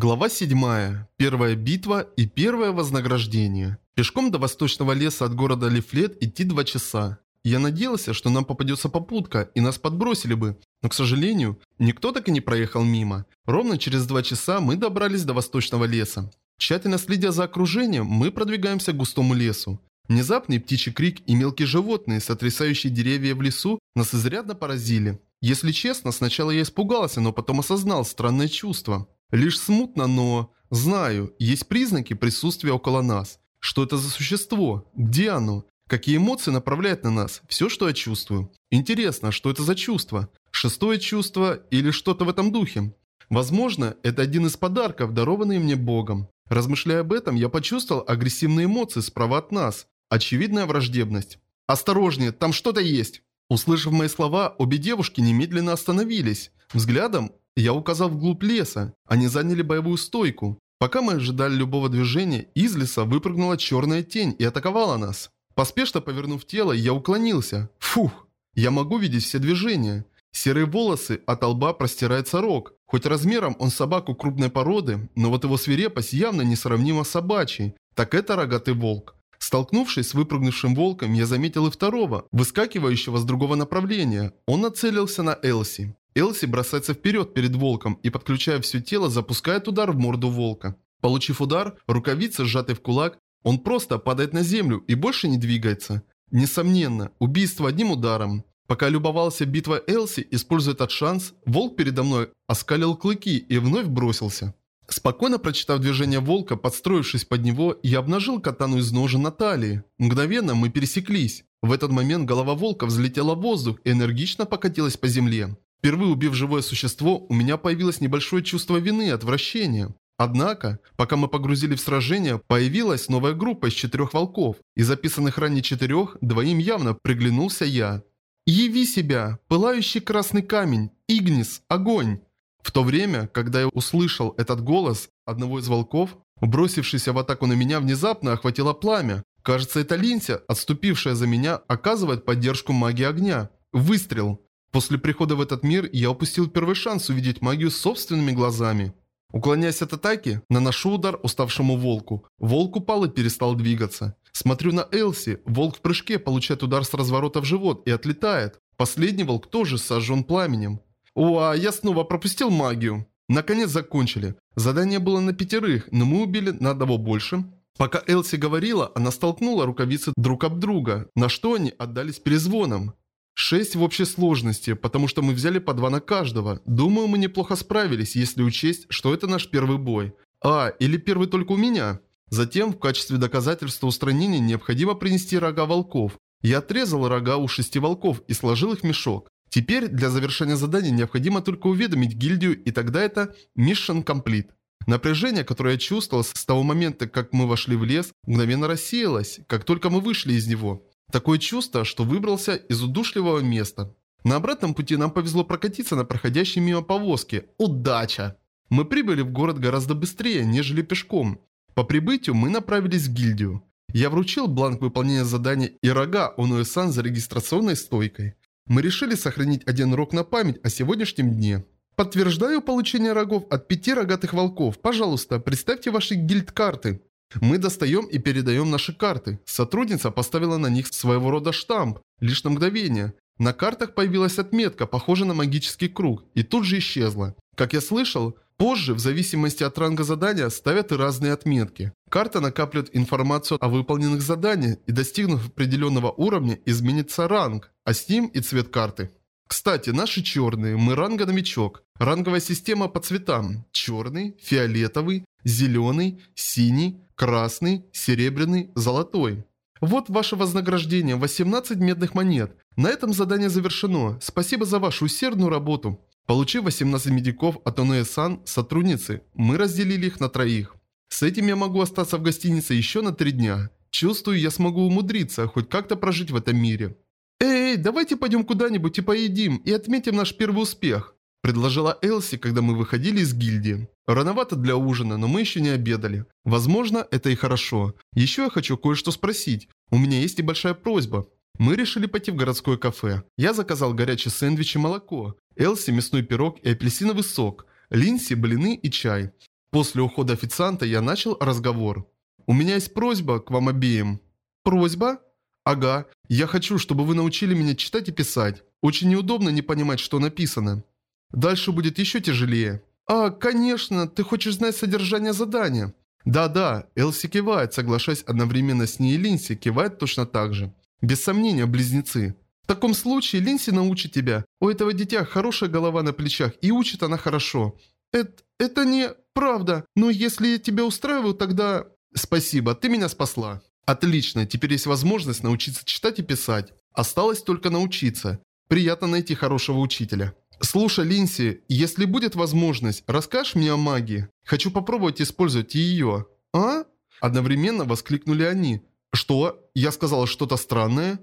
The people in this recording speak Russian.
Глава 7. Первая битва и первое вознаграждение. Пешком до восточного леса от города Лифлет идти 2 часа. Я надеялся, что нам попадется попутка и нас подбросили бы, но, к сожалению, никто так и не проехал мимо. Ровно через 2 часа мы добрались до восточного леса. Тщательно следя за окружением, мы продвигаемся к густому лесу. Внезапный птичий крик и мелкие животные, сотрясающие деревья в лесу, нас изрядно поразили. Если честно, сначала я испугался, но потом осознал странное чувство. Лишь смутно, но... Знаю, есть признаки присутствия около нас. Что это за существо? Где оно? Какие эмоции направляет на нас? Все, что я чувствую. Интересно, что это за чувство? Шестое чувство или что-то в этом духе? Возможно, это один из подарков, дарованный мне Богом. Размышляя об этом, я почувствовал агрессивные эмоции справа от нас. Очевидная враждебность. «Осторожнее, там что-то есть!» Услышав мои слова, обе девушки немедленно остановились. Взглядом я указал вглубь леса. Они заняли боевую стойку. Пока мы ожидали любого движения, из леса выпрыгнула черная тень и атаковала нас. Поспешно повернув тело, я уклонился. Фух, я могу видеть все движения. Серые волосы, от лба простирается рог. Хоть размером он собаку крупной породы, но вот его свирепость явно несравнима с собачьей. Так это рогатый волк. Столкнувшись с выпрыгнувшим волком, я заметил и второго, выскакивающего с другого направления. Он нацелился на Элси. Элси бросается вперед перед волком и, подключая все тело, запускает удар в морду волка. Получив удар, рукавица, сжатой в кулак, он просто падает на землю и больше не двигается. Несомненно, убийство одним ударом. Пока любовался битва Элси, используя этот шанс, волк передо мной оскалил клыки и вновь бросился. Спокойно прочитав движение волка, подстроившись под него, я обнажил катану из ножен на талии. Мгновенно мы пересеклись. В этот момент голова волка взлетела в воздух и энергично покатилась по земле. Впервые убив живое существо, у меня появилось небольшое чувство вины и отвращения. Однако, пока мы погрузили в сражение, появилась новая группа из четырех волков. Из записанных ранее четырех, двоим явно приглянулся я. «Яви себя! Пылающий красный камень! Игнис! Огонь!» В то время, когда я услышал этот голос одного из волков, бросившийся в атаку на меня, внезапно охватило пламя. Кажется, это Линся, отступившая за меня, оказывает поддержку магии огня. Выстрел. После прихода в этот мир я упустил первый шанс увидеть магию собственными глазами. Уклоняясь от атаки, наношу удар уставшему волку. Волк упал и перестал двигаться. Смотрю на Элси. Волк в прыжке получает удар с разворота в живот и отлетает. Последний волк тоже сожжен пламенем. О, а я снова пропустил магию. Наконец закончили. Задание было на пятерых, но мы убили на одного больше. Пока Элси говорила, она столкнула рукавицы друг об друга, на что они отдались перезвоном. Шесть в общей сложности, потому что мы взяли по два на каждого. Думаю, мы неплохо справились, если учесть, что это наш первый бой. А, или первый только у меня. Затем, в качестве доказательства устранения, необходимо принести рога волков. Я отрезал рога у шести волков и сложил их в мешок. Теперь для завершения задания необходимо только уведомить гильдию, и тогда это Mission Complete. Напряжение, которое я чувствовал с того момента, как мы вошли в лес, мгновенно рассеялось, как только мы вышли из него. Такое чувство, что выбрался из удушливого места. На обратном пути нам повезло прокатиться на проходящей мимо повозке. Удача! Мы прибыли в город гораздо быстрее, нежели пешком. По прибытию мы направились в гильдию. Я вручил бланк выполнения задания и рога Онуэ-сан за регистрационной стойкой. Мы решили сохранить один рог на память о сегодняшнем дне. Подтверждаю получение рогов от пяти рогатых волков. Пожалуйста, представьте ваши гильд-карты. Мы достаем и передаем наши карты. Сотрудница поставила на них своего рода штамп, лишь на мгновение. На картах появилась отметка, похожая на магический круг, и тут же исчезла. Как я слышал, позже, в зависимости от ранга задания, ставят и разные отметки. Карта накапливает информацию о выполненных заданиях, и достигнув определенного уровня, изменится ранг, а с ним и цвет карты. Кстати, наши черные, мы ранга новичок. Ранговая система по цветам. Черный, фиолетовый, зеленый, синий, красный, серебряный, золотой. Вот ваше вознаграждение, 18 медных монет. На этом задание завершено. Спасибо за вашу усердную работу. Получив 18 медиков от Онуэ-сан, сотрудницы, мы разделили их на троих. С этим я могу остаться в гостинице еще на три дня. Чувствую, я смогу умудриться, хоть как-то прожить в этом мире. Эй, давайте пойдем куда-нибудь и поедим, и отметим наш первый успех. Предложила Элси, когда мы выходили из гильдии. Рановато для ужина, но мы еще не обедали. Возможно, это и хорошо. Еще я хочу кое-что спросить. У меня есть небольшая просьба. Мы решили пойти в городское кафе. Я заказал горячий сэндвич и молоко. Элси мясной пирог и апельсиновый сок. Линси блины и чай. После ухода официанта я начал разговор. «У меня есть просьба к вам обеим». «Просьба?» «Ага. Я хочу, чтобы вы научили меня читать и писать. Очень неудобно не понимать, что написано. Дальше будет еще тяжелее». «А, конечно, ты хочешь знать содержание задания». «Да-да», Элси кивает, соглашаясь одновременно с ней и Линси кивает точно так же. Без сомнения, близнецы. В таком случае Линси научит тебя. У этого дитя хорошая голова на плечах, и учит она хорошо. Это, это не правда, но если тебя устраивают, тогда... Спасибо, ты меня спасла. Отлично, теперь есть возможность научиться читать и писать. Осталось только научиться. Приятно найти хорошего учителя. Слушай, Линси, если будет возможность, расскажешь мне о магии. Хочу попробовать использовать ее. А? Одновременно воскликнули они. Что? Я сказала что-то странное?